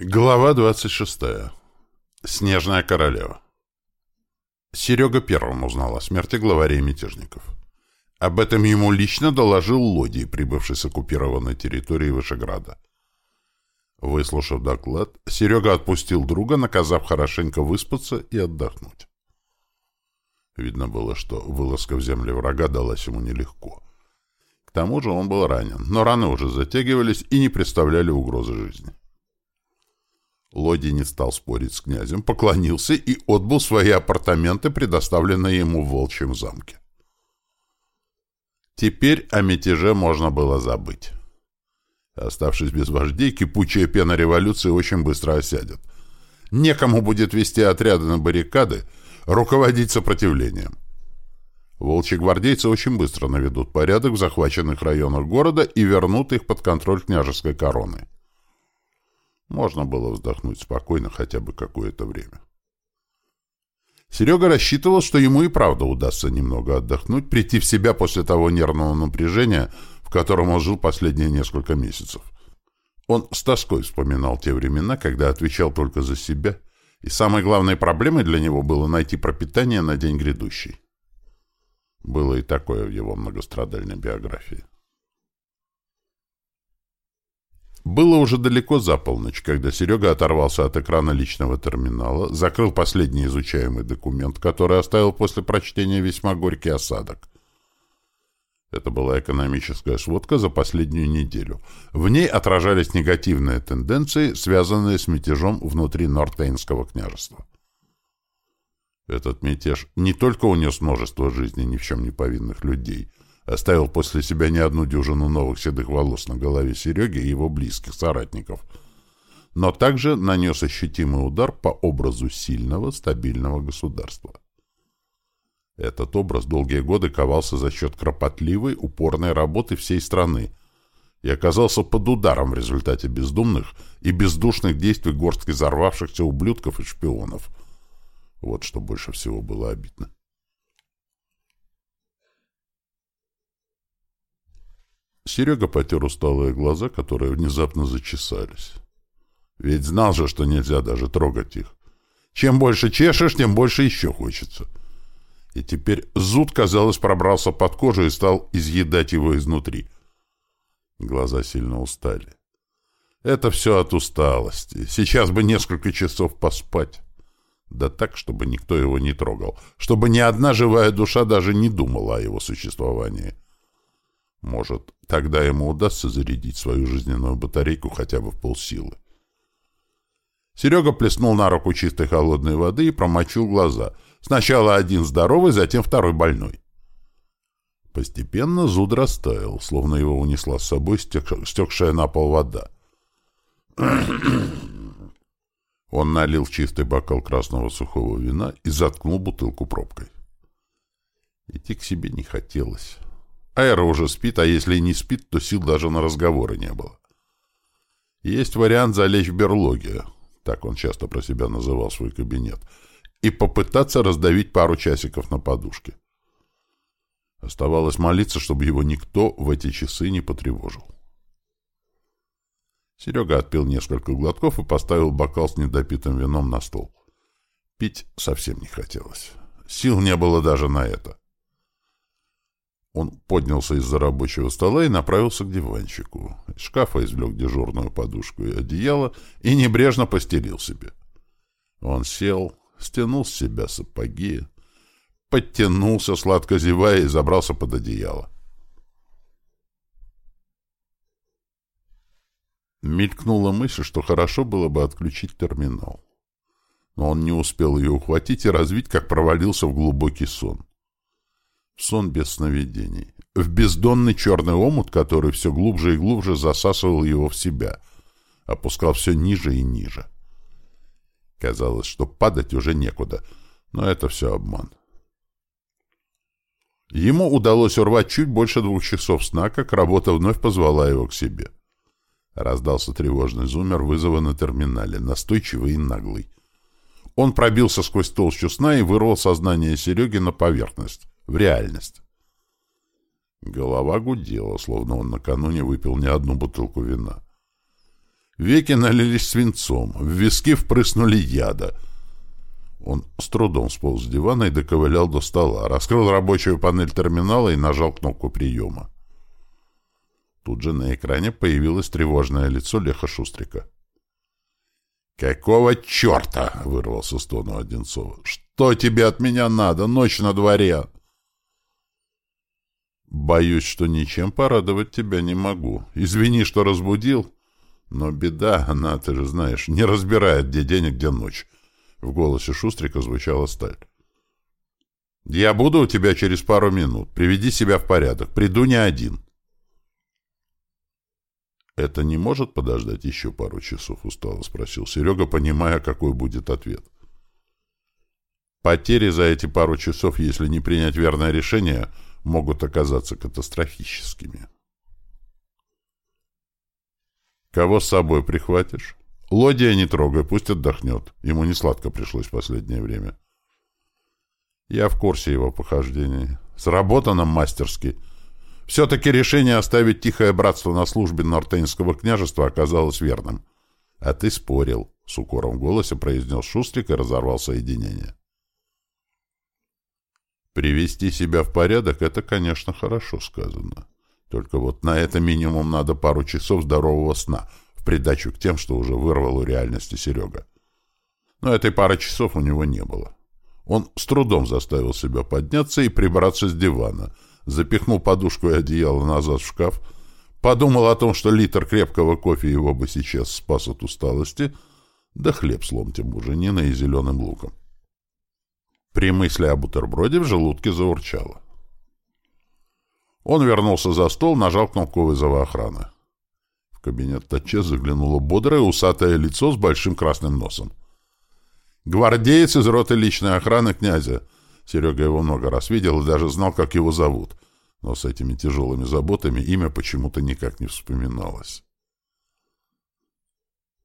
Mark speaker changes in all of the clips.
Speaker 1: Глава 26. Снежная королева. Серега первым узнал о смерти главарей мятежников. Об этом ему лично доложил Лодий, прибывший с оккупированной территории Вышеграда. Выслушав доклад, Серега отпустил друга, наказав хорошенько выспаться и отдохнуть. Видно было, что вылазка в земли врага далась ему нелегко. К тому же он был ранен, но раны уже затягивались и не представляли угрозы жизни. Лоди не стал спорить с князем, поклонился и отбыл свои апартаменты, предоставленные ему в Волчьем замке. Теперь о мятеже можно было забыть. Оставшись без вождей, кипучая пена революции очень быстро осядет. Некому будет вести отряды на баррикады, руководить сопротивлением. Волчьи гвардейцы очень быстро наведут порядок в захваченных районах города и вернут их под контроль княжеской короны. Можно было вздохнуть спокойно хотя бы какое-то время. Серега рассчитывал, что ему и правда удастся немного отдохнуть, прийти в себя после того нервного напряжения, в котором он жил последние несколько месяцев. Он с тоской вспоминал те времена, когда отвечал только за себя, и самой главной проблемой для него было найти пропитание на день грядущий. Было и такое в его многострадальной биографии. Было уже далеко за полночь, когда Серега оторвался от экрана личного терминала, закрыл последний изучаемый документ, который оставил после прочтения весьма горький осадок. Это была экономическая сводка за последнюю неделю. В ней отражались негативные тенденции, связанные с мятежом внутри Нортейнского княжества. Этот мятеж не только унес множество жизней ни в чем не повинных людей – оставил после себя не одну дюжину новых седых волос на голове Сереги и его близких соратников, но также нанес ощутимый удар по образу сильного, стабильного государства. Этот образ долгие годы ковался за счет кропотливой, упорной работы всей страны и оказался под ударом в результате бездумных и бездушных действий горстки взорвавшихся ублюдков и шпионов. Вот что больше всего было обидно. Серега потер усталые глаза, которые внезапно зачесались. Ведь знал же, что нельзя даже трогать их. Чем больше чешешь, тем больше еще хочется. И теперь зуд, казалось, пробрался под кожу и стал изъедать его изнутри. Глаза сильно устали. Это все от усталости. Сейчас бы несколько часов поспать. Да так, чтобы никто его не трогал. Чтобы ни одна живая душа даже не думала о его существовании. Может, тогда ему удастся зарядить свою жизненную батарейку хотя бы в полсилы. Серега плеснул на руку чистой холодной воды и промочил глаза. Сначала один здоровый, затем второй больной. Постепенно зуд растаял, словно его унесла с собой стекшая на пол вода. Он налил чистый бокал красного сухого вина и заткнул бутылку пробкой. Идти к себе не хотелось. Айра уже спит, а если и не спит, то сил даже на разговоры не было. Есть вариант залечь в берлоге, так он часто про себя называл свой кабинет, и попытаться раздавить пару часиков на подушке. Оставалось молиться, чтобы его никто в эти часы не потревожил. Серега отпил несколько глотков и поставил бокал с недопитым вином на стол. Пить совсем не хотелось. Сил не было даже на это. Он поднялся из-за рабочего стола и направился к диванчику. Из шкафа извлек дежурную подушку и одеяло и небрежно постелил себе. Он сел, стянул с себя сапоги, подтянулся, сладко зевая, и забрался под одеяло. Мелькнула мысль, что хорошо было бы отключить терминал. Но он не успел ее ухватить и развить, как провалился в глубокий сон сон без сновидений, в бездонный черный омут, который все глубже и глубже засасывал его в себя, опускал все ниже и ниже. Казалось, что падать уже некуда, но это все обман. Ему удалось урвать чуть больше двух часов сна, как работа вновь позвала его к себе. Раздался тревожный зумер вызова на терминале, настойчивый и наглый. Он пробился сквозь толщу сна и вырвал сознание Сереги на поверхность в реальность. Голова гудела, словно он накануне выпил не одну бутылку вина. Веки налились свинцом, в виски впрыснули яда. Он с трудом сполз с дивана и доковылял до стола, раскрыл рабочую панель терминала и нажал кнопку приема. Тут же на экране появилось тревожное лицо Леха Шустрика. «Какого черта?» — вырвался стон у Одинцова. «Что тебе от меня надо? Ночь на дворе!» «Боюсь, что ничем порадовать тебя не могу. Извини, что разбудил. Но беда, она, ты же знаешь, не разбирает, где день и где ночь». В голосе Шустрика звучала сталь. «Я буду у тебя через пару минут. Приведи себя в порядок. Приду не один». «Это не может подождать еще пару часов?» — устало спросил Серега, понимая, какой будет ответ. «Потери за эти пару часов, если не принять верное решение, могут оказаться катастрофическими». «Кого с собой прихватишь?» «Лодия не трогай, пусть отдохнет. Ему не сладко пришлось в последнее время». «Я в курсе его похождений. Сработано мастерски». Все-таки решение оставить Тихое Братство на службе Нортейнского княжества оказалось верным. — А ты спорил, — с укором в голосе произнес Шустрик и разорвал соединение. Привести себя в порядок — это, конечно, хорошо сказано. Только вот на это минимум надо пару часов здорового сна, в придачу к тем, что уже вырвал у реальности Серега. Но этой пары часов у него не было. Он с трудом заставил себя подняться и прибраться с дивана — запихнул подушку и одеяло назад в шкаф, подумал о том, что литр крепкого кофе его бы сейчас спас от усталости, да хлеб с ломтем буженина и зеленым луком. При мысли о бутерброде в желудке заурчало. Он вернулся за стол, нажал кнопку вызова охраны. В кабинет тотчас заглянуло бодрое усатое лицо с большим красным носом. «Гвардеец из роты личной охраны князя. Серега его много раз видел и даже знал, как его зовут. Но с этими тяжелыми заботами имя почему-то никак не вспоминалось.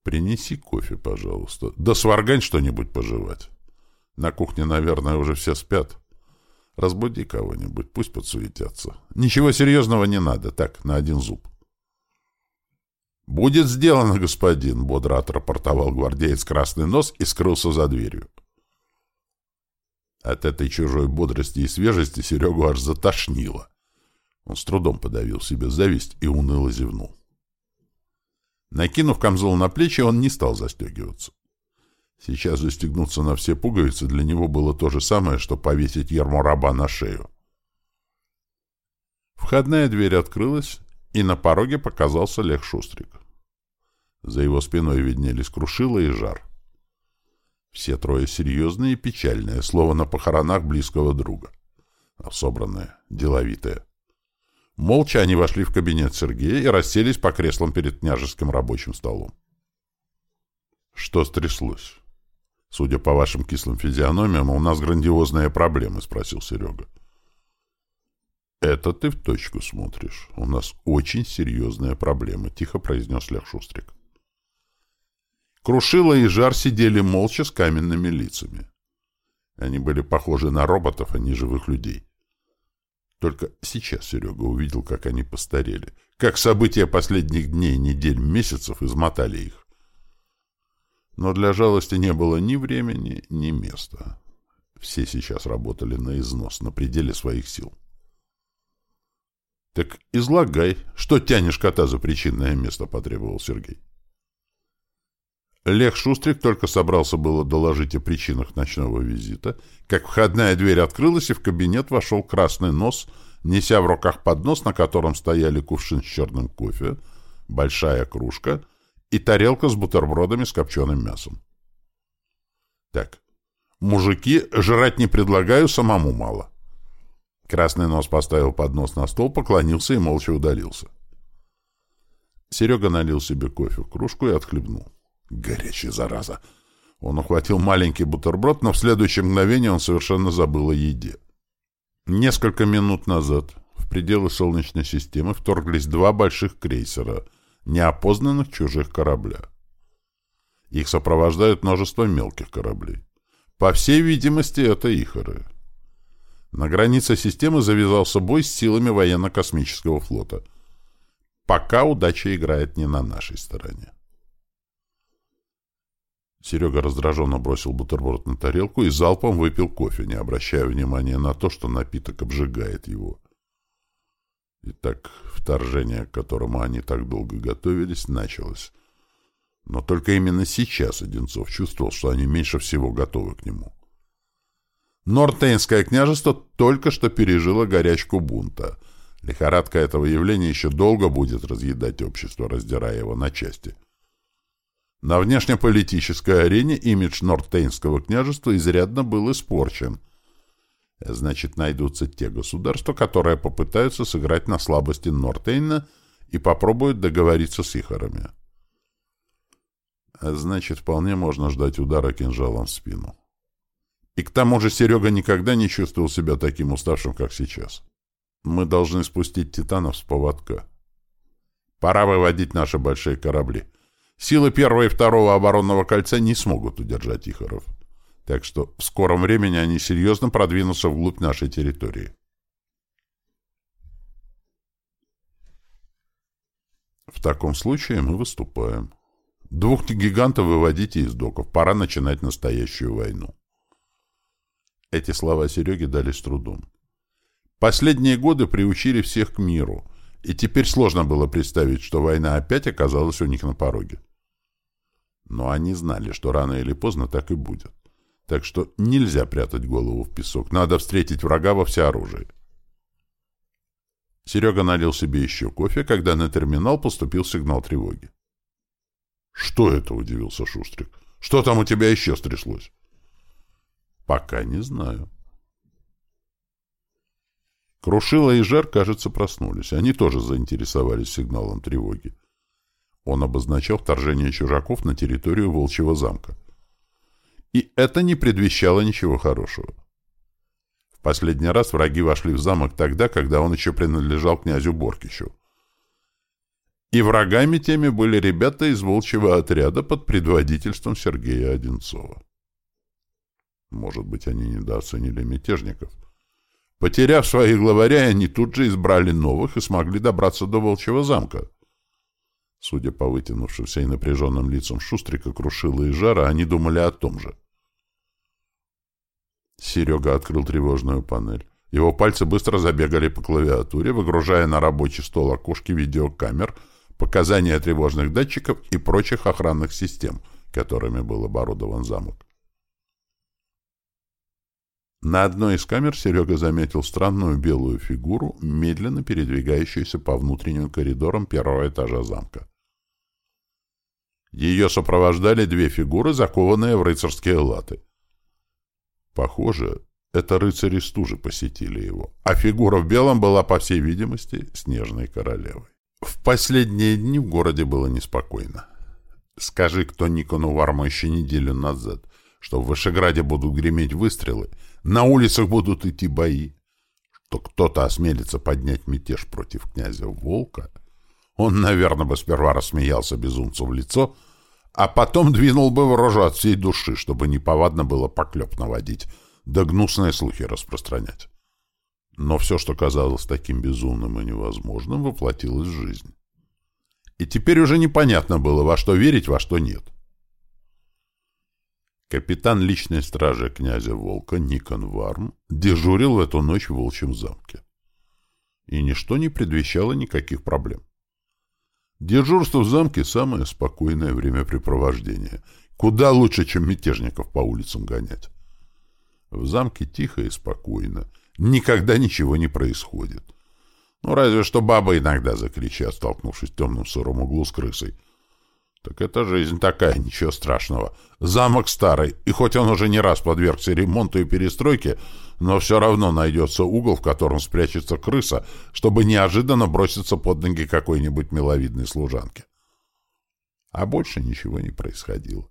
Speaker 1: «Принеси кофе, пожалуйста. Да сваргань что-нибудь пожевать. На кухне, наверное, уже все спят. Разбуди кого-нибудь, пусть подсуетятся. Ничего серьезного не надо, так, на один зуб». «Будет сделано, господин», — бодро отрапортовал гвардеец Красный Нос и скрылся за дверью. От этой чужой бодрости и свежести Серегу аж затошнило. Он с трудом подавил себе зависть и уныло зевнул. Накинув камзол на плечи, он не стал застегиваться. Сейчас застегнуться на все пуговицы для него было то же самое, что повесить ермо раба на шею. Входная дверь открылась, и на пороге показался Лех Шустрик. За его спиной виднелись крушила и жар. Все трое серьезные и печальные, слово на похоронах близкого друга. А собранные, деловитые. Молча они вошли в кабинет Сергея и расселись по креслам перед княжеским рабочим столом. «Что стряслось?» «Судя по вашим кислым физиономиям, у нас грандиозные проблемы», — спросил Серега. «Это ты в точку смотришь. У нас очень серьезные проблемы», — тихо произнес Лех Шустрик. Крушила и Жар сидели молча с каменными лицами. Они были похожи на роботов, а не живых людей. Только сейчас Серега увидел, как они постарели, как события последних дней, недель, месяцев измотали их. Но для жалости не было ни времени, ни места. Все сейчас работали на износ, на пределе своих сил. — Так излагай, что тянешь кота за причинное место, — потребовал Сергей. Лех Шустрик только собрался было доложить о причинах ночного визита, как входная дверь открылась, и в кабинет вошел красный нос, неся в руках поднос, на котором стояли кувшин с черным кофе, большая кружка и тарелка с бутербродами с копченым мясом. Так, мужики, жрать не предлагаю, самому мало. Красный нос поставил поднос на стол, поклонился и молча удалился. Серега налил себе кофе в кружку и отхлебнул. Горячая зараза. Он ухватил маленький бутерброд, но в следующее мгновение он совершенно забыл о еде. Несколько минут назад в пределы Солнечной системы вторглись два больших крейсера, неопознанных чужих корабля. Их сопровождают множество мелких кораблей. По всей видимости, это Ихоры. На границе системы завязался бой с силами военно-космического флота. Пока удача играет не на нашей стороне. Серега раздраженно бросил бутерброд на тарелку и залпом выпил кофе, не обращая внимания на то, что напиток обжигает его. Итак, вторжение, к которому они так долго готовились, началось. Но только именно сейчас Одинцов чувствовал, что они меньше всего готовы к нему. Нортейнское княжество только что пережило горячку бунта. Лихорадка этого явления еще долго будет разъедать общество, раздирая его на части. На внешнеполитической арене имидж Нортейнского княжества изрядно был испорчен. Значит, найдутся те государства, которые попытаются сыграть на слабости Нортейна и попробуют договориться с Ихарами. Значит, вполне можно ждать удара кинжалом в спину. И к тому же Серега никогда не чувствовал себя таким уставшим, как сейчас. Мы должны спустить титанов с поводка. Пора выводить наши большие корабли. Силы первого и второго оборонного кольца не смогут удержать Ихоров. Так что в скором времени они серьезно продвинутся вглубь нашей территории. В таком случае мы выступаем. Двух гигантов выводите из доков. Пора начинать настоящую войну. Эти слова Сереге дали с трудом. Последние годы приучили всех к миру, и теперь сложно было представить, что война опять оказалась у них на пороге. Но они знали, что рано или поздно так и будет. Так что нельзя прятать голову в песок, надо встретить врага во всеоружии. Серега налил себе еще кофе, когда на терминал поступил сигнал тревоги. «Что это?» — удивился Шустрик. «Что там у тебя еще стряслось?» Пока не знаю. Крушила и Жар, кажется, проснулись. Они тоже заинтересовались сигналом тревоги. Он обозначал вторжение чужаков на территорию Волчьего замка. И это не предвещало ничего хорошего. В последний раз враги вошли в замок тогда, когда он еще принадлежал князю Боркичу. И врагами теми были ребята из волчьего отряда под предводительством Сергея Одинцова. Может быть, они недооценили мятежников. Потеряв своих главаря, они тут же избрали новых и смогли добраться до Волчьего замка. Судя по вытянувшимся и напряженным лицам Шустрика, Крушила и Жара, они думали о том же. Серега открыл тревожную панель. Его пальцы быстро забегали по клавиатуре, выгружая на рабочий стол окошки видеокамер, показания тревожных датчиков и прочих охранных систем, которыми был оборудован замок. На одной из камер Серега заметил странную белую фигуру, медленно передвигающуюся по внутренним коридорам первого этажа замка. Ее сопровождали две фигуры, закованные в рыцарские латы. Похоже, это рыцари стужи посетили его, а фигура в белом была, по всей видимости, снежной королевой. В последние дни в городе было неспокойно. Скажи кто Никону Варму еще неделю назад, что в Вышеграде будут греметь выстрелы, на улицах будут идти бои, что кто-то осмелится поднять мятеж против князя Волка, он, наверное, бы сперва рассмеялся безумцу в лицо, а потом двинул бы в рожу от всей души, чтобы неповадно было поклеп наводить, да гнусные слухи распространять. Но все, что казалось таким безумным и невозможным, воплотилось в жизнь. И теперь уже непонятно было, во что верить, во что нет. — Капитан личной стражи князя Волка Никон Варм дежурил в эту ночь в Волчьем замке. И ничто не предвещало никаких проблем. Дежурство в замке — самое спокойное времяпрепровождение. Куда лучше, чем мятежников по улицам гонять. В замке тихо и спокойно. Никогда ничего не происходит. Ну, разве что баба иногда закричат, столкнувшись в темном сыром углу с крысой — так это жизнь такая, ничего страшного. Замок старый, и хоть он уже не раз подвергся ремонту и перестройке, но все равно найдется угол, в котором спрячется крыса, чтобы неожиданно броситься под ноги какой-нибудь миловидной служанке. А больше ничего не происходило.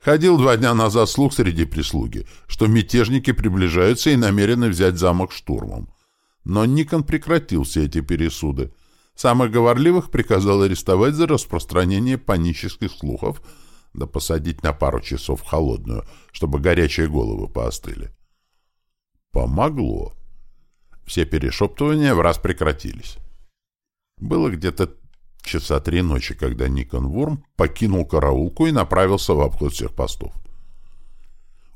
Speaker 1: Ходил два дня назад слух среди прислуги, что мятежники приближаются и намерены взять замок штурмом. Но Никон прекратил все эти пересуды. Самых говорливых приказал арестовать за распространение панических слухов, да посадить на пару часов в холодную, чтобы горячие головы поостыли. Помогло. Все перешептывания в раз прекратились. Было где-то Часа три ночи, когда Никон Вурм покинул караулку и направился в обход всех постов.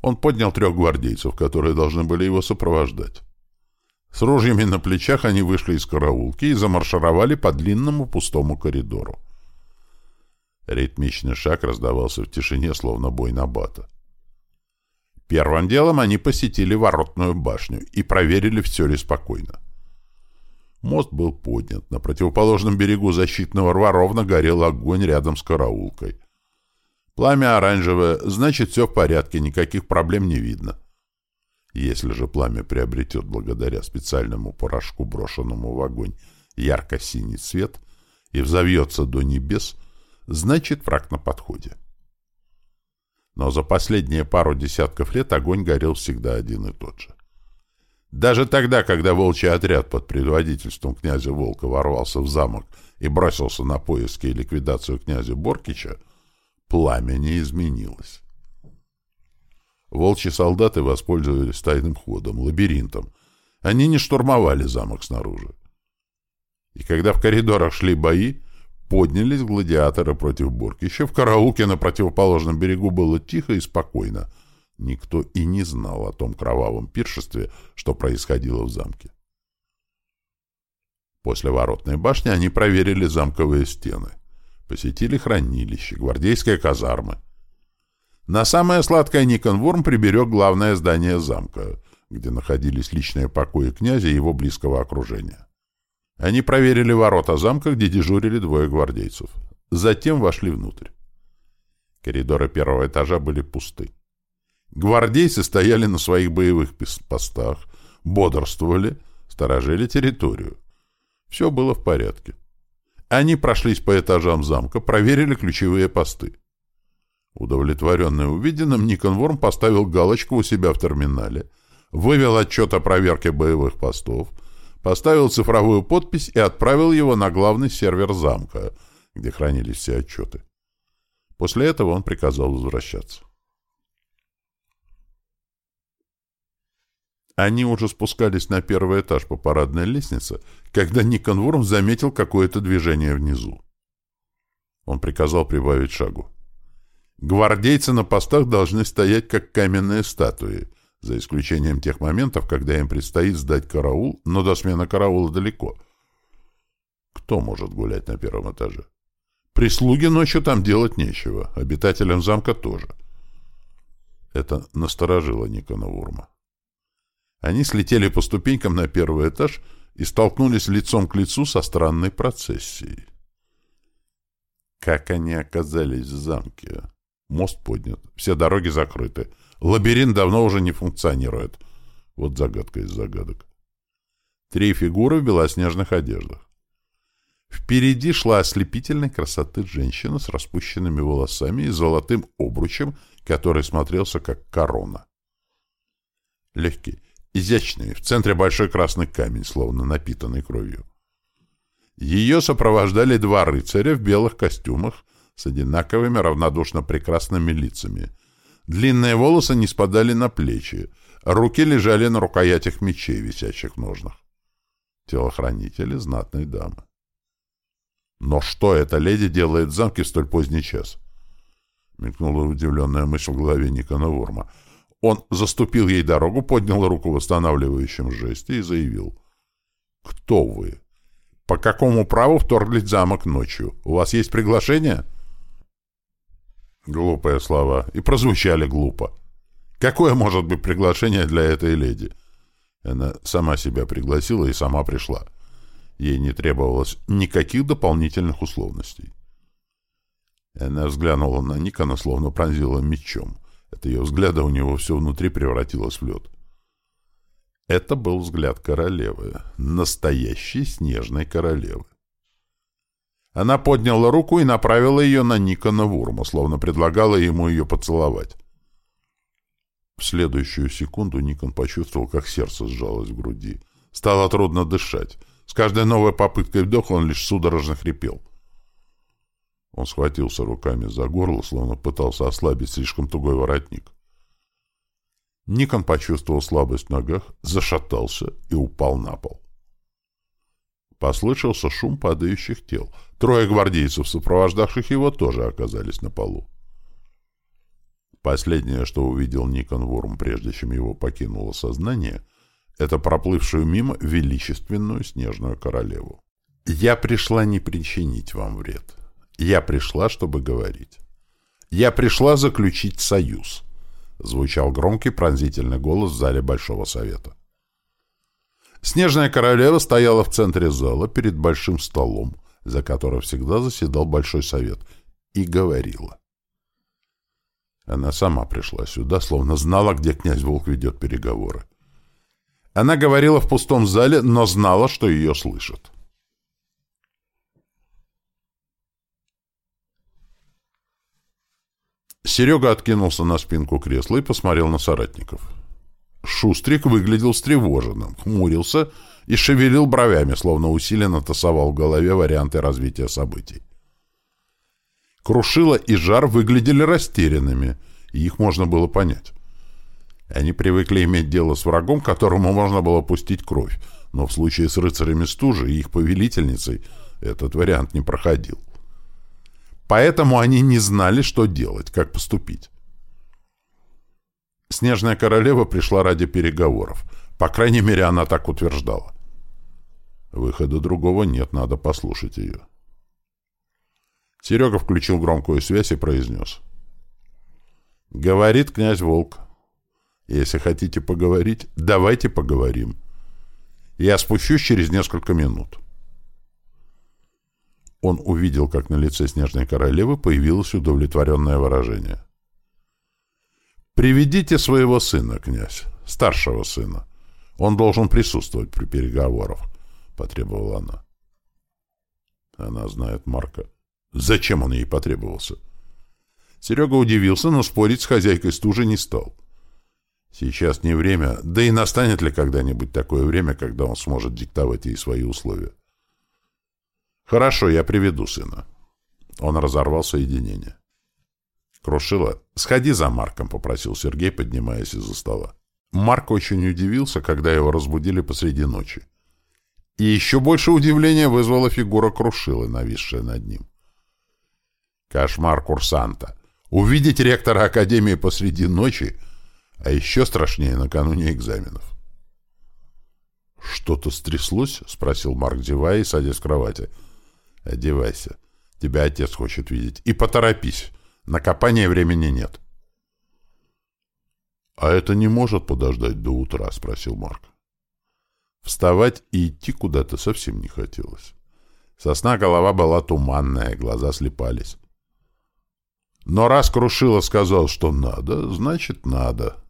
Speaker 1: Он поднял трех гвардейцев, которые должны были его сопровождать. С ружьями на плечах они вышли из караулки и замаршировали по длинному пустому коридору. Ритмичный шаг раздавался в тишине, словно бой на бата. Первым делом они посетили воротную башню и проверили, все ли спокойно. Мост был поднят. На противоположном берегу защитного рва ровно горел огонь рядом с караулкой. Пламя оранжевое, значит, все в порядке, никаких проблем не видно. Если же пламя приобретет благодаря специальному порошку, брошенному в огонь, ярко-синий цвет и взовьется до небес, значит, враг на подходе. Но за последние пару десятков лет огонь горел всегда один и тот же. Даже тогда, когда волчий отряд под предводительством князя Волка ворвался в замок и бросился на поиски и ликвидацию князя Боркича, пламя не изменилось. Волчьи солдаты воспользовались тайным ходом, лабиринтом. Они не штурмовали замок снаружи. И когда в коридорах шли бои, поднялись гладиаторы против Боркича. В караулке на противоположном берегу было тихо и спокойно — Никто и не знал о том кровавом пиршестве, что происходило в замке. После воротной башни они проверили замковые стены, посетили хранилище, гвардейские казармы. На самое сладкое Никон приберег главное здание замка, где находились личные покои князя и его близкого окружения. Они проверили ворота замка, где дежурили двое гвардейцев. Затем вошли внутрь. Коридоры первого этажа были пусты. Гвардейцы стояли на своих боевых постах, бодрствовали, сторожили территорию. Все было в порядке. Они прошлись по этажам замка, проверили ключевые посты. Удовлетворенный увиденным, Никон Ворм поставил галочку у себя в терминале, вывел отчет о проверке боевых постов, поставил цифровую подпись и отправил его на главный сервер замка, где хранились все отчеты. После этого он приказал возвращаться. Они уже спускались на первый этаж по парадной лестнице, когда Никон Вурм заметил какое-то движение внизу. Он приказал прибавить шагу. Гвардейцы на постах должны стоять как каменные статуи, за исключением тех моментов, когда им предстоит сдать караул, но до смены караула далеко. Кто может гулять на первом этаже? Прислуги ночью там делать нечего, обитателям замка тоже. Это насторожило Никона Вурма. Они слетели по ступенькам на первый этаж и столкнулись лицом к лицу со странной процессией. Как они оказались в замке? Мост поднят, все дороги закрыты. Лабиринт давно уже не функционирует. Вот загадка из загадок. Три фигуры в белоснежных одеждах. Впереди шла ослепительной красоты женщина с распущенными волосами и золотым обручем, который смотрелся как корона. Легкий, изящный, в центре большой красный камень, словно напитанный кровью. Ее сопровождали два рыцаря в белых костюмах с одинаковыми равнодушно прекрасными лицами. Длинные волосы не спадали на плечи, руки лежали на рукоятях мечей, висящих в ножнах. Телохранители знатной дамы. Но что эта леди делает в замке в столь поздний час? Мелькнула удивленная мысль в голове Никона Ворма — он заступил ей дорогу, поднял руку в восстанавливающем жесте и заявил. «Кто вы? По какому праву вторглись замок ночью? У вас есть приглашение?» Глупые слова. И прозвучали глупо. Какое может быть приглашение для этой леди? Она сама себя пригласила и сама пришла. Ей не требовалось никаких дополнительных условностей. Она взглянула на Никона, словно пронзила мечом. От ее взгляда у него все внутри превратилось в лед. Это был взгляд королевы, настоящей снежной королевы. Она подняла руку и направила ее на Никона Вурма, словно предлагала ему ее поцеловать. В следующую секунду Никон почувствовал, как сердце сжалось в груди. Стало трудно дышать. С каждой новой попыткой вдоха он лишь судорожно хрипел. — он схватился руками за горло, словно пытался ослабить слишком тугой воротник. Никон почувствовал слабость в ногах, зашатался и упал на пол. Послышался шум падающих тел. Трое гвардейцев, сопровождавших его, тоже оказались на полу. Последнее, что увидел Никон Ворм, прежде чем его покинуло сознание, это проплывшую мимо величественную снежную королеву. «Я пришла не причинить вам вред. Я пришла, чтобы говорить. Я пришла заключить союз», — звучал громкий пронзительный голос в зале Большого Совета. Снежная королева стояла в центре зала перед большим столом, за которым всегда заседал Большой Совет, и говорила. Она сама пришла сюда, словно знала, где князь Волк ведет переговоры. Она говорила в пустом зале, но знала, что ее слышат. Серега откинулся на спинку кресла и посмотрел на соратников. Шустрик выглядел встревоженным, хмурился и шевелил бровями, словно усиленно тасовал в голове варианты развития событий. Крушила и Жар выглядели растерянными, и их можно было понять. Они привыкли иметь дело с врагом, которому можно было пустить кровь, но в случае с рыцарями стужи и их повелительницей этот вариант не проходил. Поэтому они не знали, что делать, как поступить. Снежная королева пришла ради переговоров. По крайней мере, она так утверждала. Выхода другого нет, надо послушать ее. Серега включил громкую связь и произнес. «Говорит князь Волк. Если хотите поговорить, давайте поговорим. Я спущусь через несколько минут». Он увидел, как на лице Снежной Королевы появилось удовлетворенное выражение. «Приведите своего сына, князь, старшего сына. Он должен присутствовать при переговорах», — потребовала она. Она знает Марка. Зачем он ей потребовался? Серега удивился, но спорить с хозяйкой стужи не стал. Сейчас не время, да и настанет ли когда-нибудь такое время, когда он сможет диктовать ей свои условия. «Хорошо, я приведу сына». Он разорвал соединение. «Крушила, сходи за Марком», — попросил Сергей, поднимаясь из-за стола. Марк очень удивился, когда его разбудили посреди ночи. И еще больше удивления вызвала фигура Крушилы, нависшая над ним. Кошмар курсанта. Увидеть ректора Академии посреди ночи, а еще страшнее накануне экзаменов. «Что-то стряслось?» — спросил Марк, зевая садясь в кровати. «Одевайся. Тебя отец хочет видеть. И поторопись. На копание времени нет». «А это не может подождать до утра?» — спросил Марк. Вставать и идти куда-то совсем не хотелось. Сосна голова была туманная, глаза слепались. Но раз Крушила сказал, что надо, значит надо.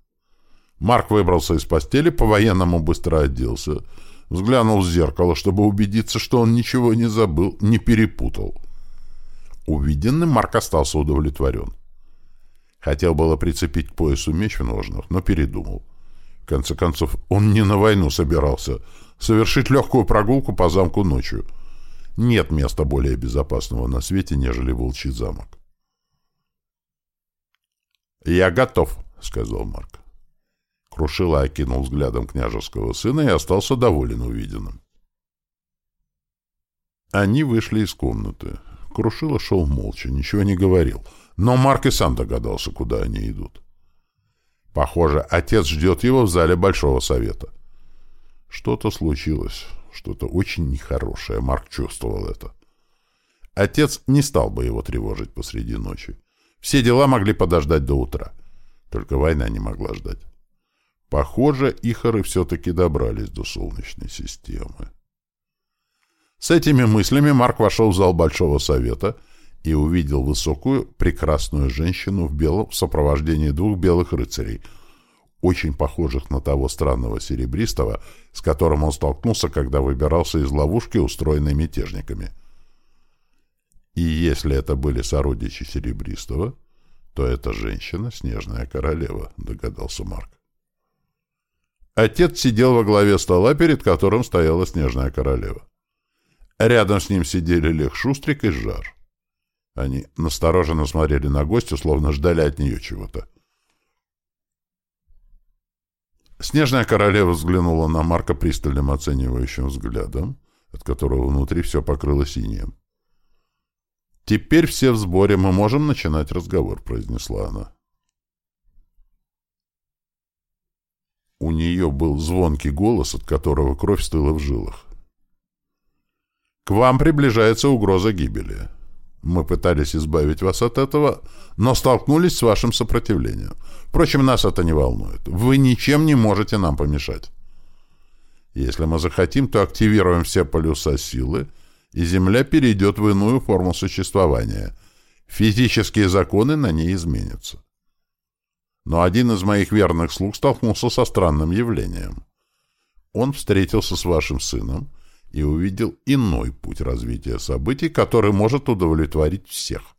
Speaker 1: Марк выбрался из постели, по-военному быстро оделся, взглянул в зеркало, чтобы убедиться, что он ничего не забыл, не перепутал. Увиденным Марк остался удовлетворен. Хотел было прицепить к поясу меч в ножнах, но передумал. В конце концов, он не на войну собирался. Совершить легкую прогулку по замку ночью. Нет места более безопасного на свете, нежели Волчий замок. «Я готов», — сказал Марк. Крушила окинул взглядом княжеского сына и остался доволен увиденным. Они вышли из комнаты. Крушила шел молча, ничего не говорил. Но Марк и сам догадался, куда они идут. Похоже, отец ждет его в зале Большого Совета. Что-то случилось, что-то очень нехорошее. Марк чувствовал это. Отец не стал бы его тревожить посреди ночи. Все дела могли подождать до утра. Только война не могла ждать. Похоже, ихоры все-таки добрались до Солнечной системы. С этими мыслями Марк вошел в зал Большого Совета и увидел высокую, прекрасную женщину в белом в сопровождении двух белых рыцарей, очень похожих на того странного серебристого, с которым он столкнулся, когда выбирался из ловушки, устроенной мятежниками — и если это были сородичи Серебристого, то эта женщина — Снежная Королева, догадался Марк. Отец сидел во главе стола, перед которым стояла Снежная Королева. Рядом с ним сидели Лех Шустрик и Жар. Они настороженно смотрели на гостю, словно ждали от нее чего-то. Снежная королева взглянула на Марка пристальным оценивающим взглядом, от которого внутри все покрыло синим. «Теперь все в сборе, мы можем начинать разговор», — произнесла она. У нее был звонкий голос, от которого кровь стыла в жилах. «К вам приближается угроза гибели. Мы пытались избавить вас от этого, но столкнулись с вашим сопротивлением. Впрочем, нас это не волнует. Вы ничем не можете нам помешать. Если мы захотим, то активируем все полюса силы, и Земля перейдет в иную форму существования. Физические законы на ней изменятся. Но один из моих верных слуг столкнулся со странным явлением. Он встретился с вашим сыном и увидел иной путь развития событий, который может удовлетворить всех.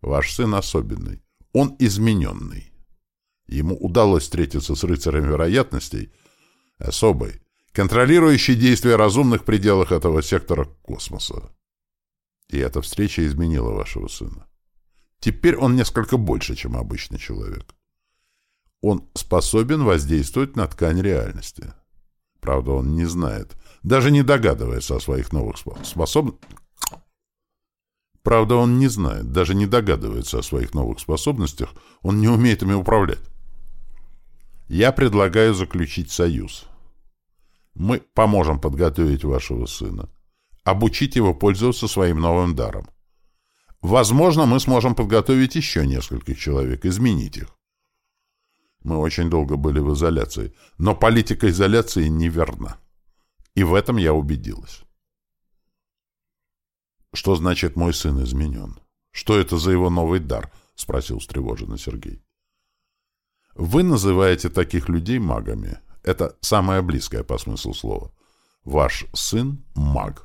Speaker 1: Ваш сын особенный. Он измененный. Ему удалось встретиться с рыцарем вероятностей, особой, контролирующей действия разумных в пределах этого сектора космоса. И эта встреча изменила вашего сына. Теперь он несколько больше, чем обычный человек. Он способен воздействовать на ткань реальности. Правда, он не знает, даже не догадывается о своих новых способностях. Правда, он не знает, даже не догадывается о своих новых способностях, он не умеет ими управлять. Я предлагаю заключить союз. Мы поможем подготовить вашего сына, обучить его пользоваться своим новым даром. Возможно, мы сможем подготовить еще нескольких человек, изменить их. Мы очень долго были в изоляции, но политика изоляции неверна. И в этом я убедилась. Что значит «мой сын изменен»? Что это за его новый дар? Спросил встревоженный Сергей. Вы называете таких людей магами. Это самое близкое по смыслу слова. Ваш сын — маг.